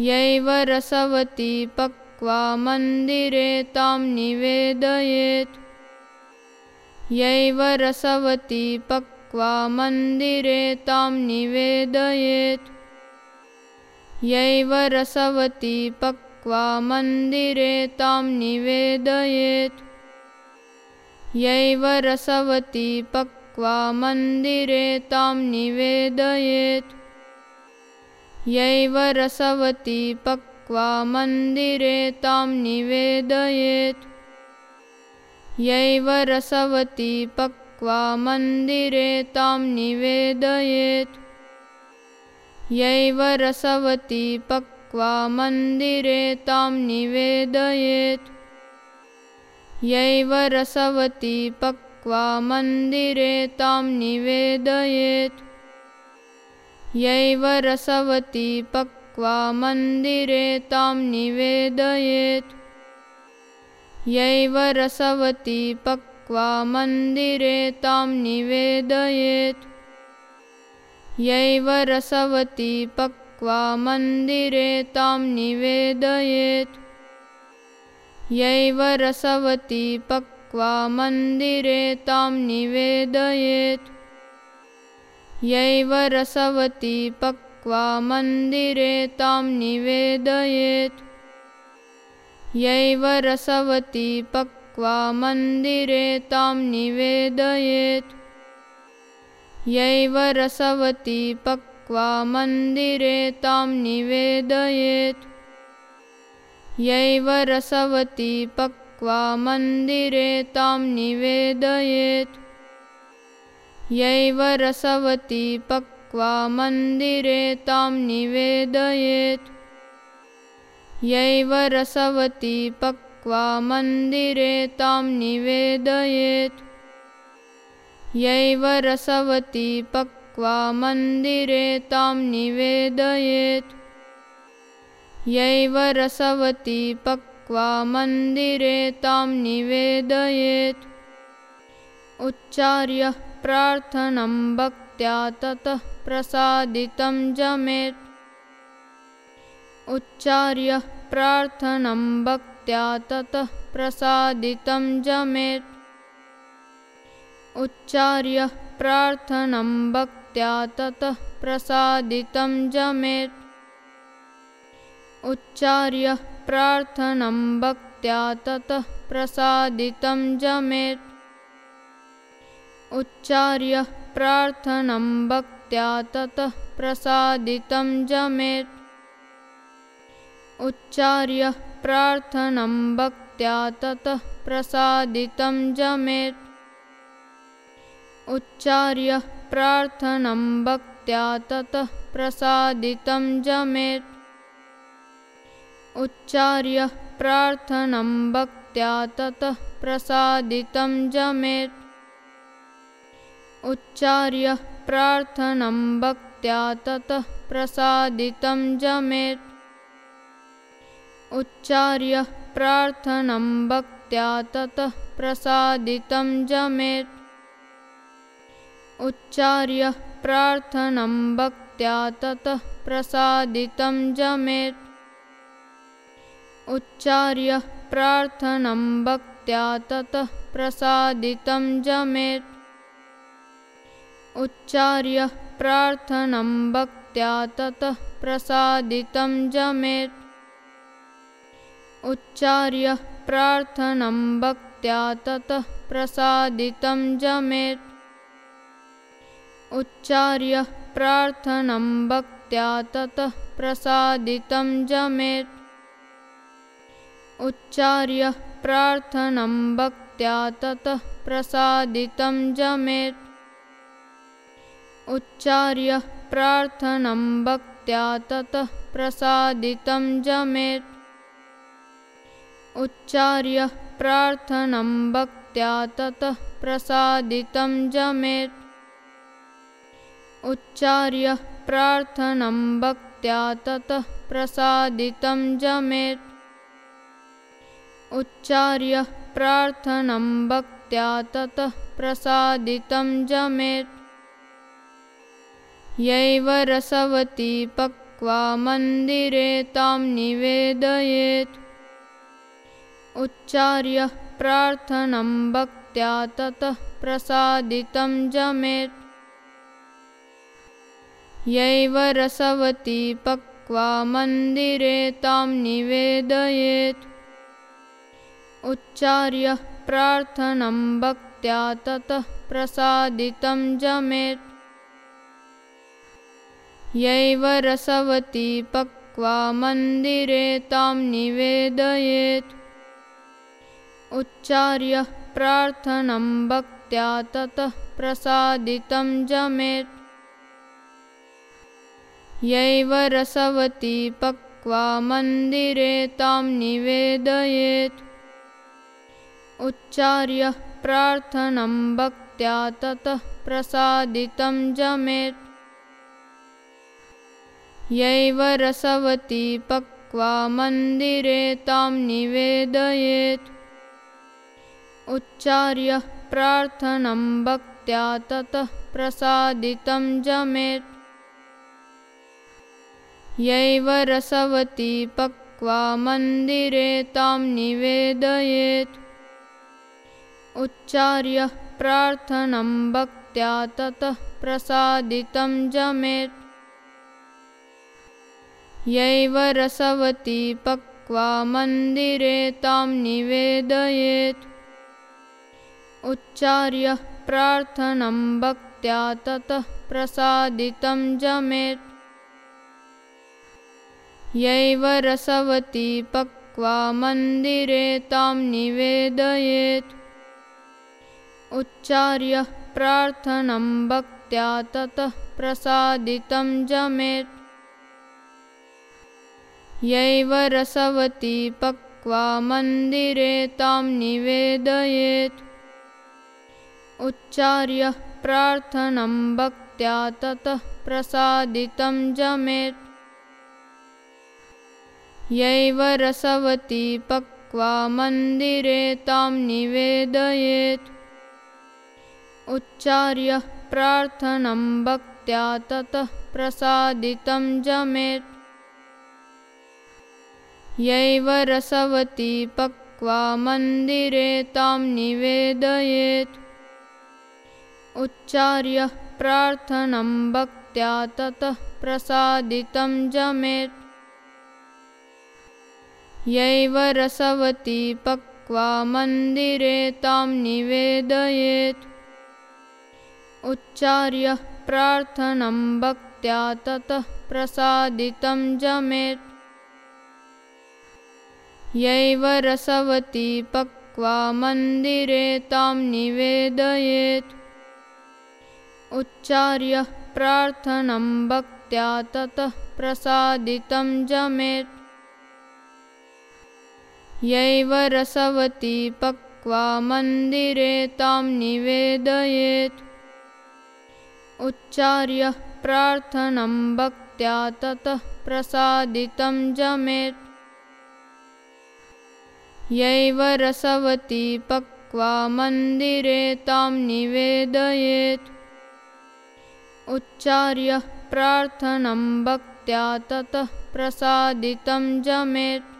यैव रसवती पक्वा मन्दिरे तां निवेदयेत्। यैव रसवती पक्वा मन्दिरे तां निवेदयेत्। यैव रसवती पक्वा मन्दिरे तां निवेदयेत्। यैव रसवती पक्वा मन्दिरे तां निवेदयेत् यैव रसवती पक्वा मन्दिरे तां निवेदयेत्। यैव रसवती पक्वा मन्दिरे तां निवेदयेत्। यैव रसवती पक्वा मन्दिरे तां निवेदयेत्। यैव रसवती पक्वा मन्दिरे तां निवेदयेत् यैव रसवती पक्वा मन्दिरे तां निवेदयेत्। यैव रसवती पक्वा मन्दिरे तां निवेदयेत्। यैव रसवती पक्वा मन्दिरे तां निवेदयेत्। यैव रसवती पक्वा मन्दिरे तां निवेदयेत् यैव रसवती पक्वा मन्दिरे तां निवेदयेत्। यैव रसवती पक्वा मन्दिरे तां निवेदयेत्। यैव रसवती पक्वा मन्दिरे तां निवेदयेत्। यैव रसवती पक्वा मन्दिरे तां निवेदयेत् यैव रसवती पक्वा मन्दिरे तां निवेदयेत्। यैव रसवती पक्वा मन्दिरे तां निवेदयेत्। यैव रसवती पक्वा मन्दिरे तां निवेदयेत्। यैव रसवती पक्वा मन्दिरे तां निवेदयेत्। उच्चार्य प्रार्थनं भक्त्या ततः प्रसादितं जमेत्। उच्चार्य प्रार्थनं भक्त्या ततः प्रसादितं जमेत्। उच्चार्य प्रार्थनं भक्त्या ततः प्रसादितं जमेत्। उच्चार्य प्रार्थनं भक्त्या ततः प्रसादितं जमेत् उच्चार्य प्रार्थनं भक्त्या ततः प्रसादितं जमेत्। उच्चार्य प्रार्थनं भक्त्या ततः प्रसादितं जमेत्। उच्चार्य प्रार्थनं भक्त्या ततः प्रसादितं जमेत्। उच्चार्य प्रार्थनं भक्त्या ततः प्रसादितं जमेत् उच्चार्य प्रार्थनं भक्त्या ततः प्रसादितं जमेत्। उच्चार्य प्रार्थनं भक्त्या ततः प्रसादितं जमेत्। उच्चार्य प्रार्थनं भक्त्या ततः प्रसादितं जमेत्। उच्चार्य प्रार्थनं भक्त्या ततः प्रसादितं जमेत् उच्चार्य प्रार्थनं भक्त्या ततः प्रसादितं जमेत्। उच्चार्य प्रार्थनं भक्त्या ततः प्रसादितं जमेत्। उच्चार्य प्रार्थनं भक्त्या ततः प्रसादितं जमेत्। उच्चार्य प्रार्थनं भक्त्या ततः प्रसादितं जमेत् उच्चार्य प्रार्थनं भक्त्या ततः प्रसादितं जमेत्। उच्चार्य प्रार्थनं भक्त्या ततः प्रसादितं जमेत्। उच्चार्य प्रार्थनं भक्त्या ततः प्रसादितं जमेत्। उच्चार्य प्रार्थनं भक्त्या ततः प्रसादितं जमेत् यैव रसवती पक् पक्वा मन्दिरे तां निवेदयेत्। उच्चार्य प्रार्थनं भक्त्या ततः प्रसादितं जमेत्। यैव रसवती पक्वा मन्दिरे तां निवेदयेत्। उच्चार्य प्रार्थनं भक्त्या ततः प्रसादितं जमेत् यैव रसवती पक्वा मन्दिरे तां निवेदयेत्। उच्चार्य प्रार्थनं भक्त्या ततः प्रसादितं जमेत्। यैव रसवती पक्वा मन्दिरे तां निवेदयेत्। उच्चार्य प्रार्थनं भक्त्या ततः प्रसादितं जमेत् यैव रसवती पक्वा मन्दिरे तां निवेदयेत्। उच्चार्य प्रार्थनं भक्त्या ततः प्रसादितं जमेत्। यैव रसवती पक्वा मन्दिरे तां निवेदयेत्। उच्चार्य प्रार्थनं भक्त्या ततः प्रसादितं जमेत् यैव रसवती पक्वा मन्दिरे तां निवेदयेत्। उच्चार्य प्रार्थनं भक्त्या ततः प्रसादितं जमेत्। यैव रसवती पक्वा मन्दिरे तां निवेदयेत्। उच्चार्य प्रार्थनं भक्त्या ततः प्रसादितं जमेत् यैव रसवती पक्वा मन्दिरे तां निवेदयेत्। उच्चार्य प्रार्थनं भक्त्या ततः प्रसादितं जमेत्। यैव रसवती पक्वा मन्दिरे तां निवेदयेत्। उच्चार्य प्रार्थनं भक्त्या ततः प्रसादितं जमेत् यैव रसवती पक्वा मन्दिरे तां निवेदयेत्। उच्चार्य प्रार्थनं भक्त्या ततः प्रसादितं जमेत्। यैव रसवती पक्वा मन्दिरे तां निवेदयेत्। उच्चार्य प्रार्थनं भक्त्या ततः प्रसादितं जमेत् यैव रसवती पक्वा मन्दिरे तां निवेदयेत्। उच्चार्य प्रार्थनं भक्त्या ततः प्रसादितं जमेत्। यैव रसवती पक्वा मन्दिरे तां निवेदयेत्। उच्चार्य प्रार्थनं भक्त्या ततः प्रसादितं जमेत् यैव रसवती पक्वा मन्दिरे तां निवेदयेत्। उच्चार्य प्रार्थनं भक्त्या ततः प्रसादितं जमेत्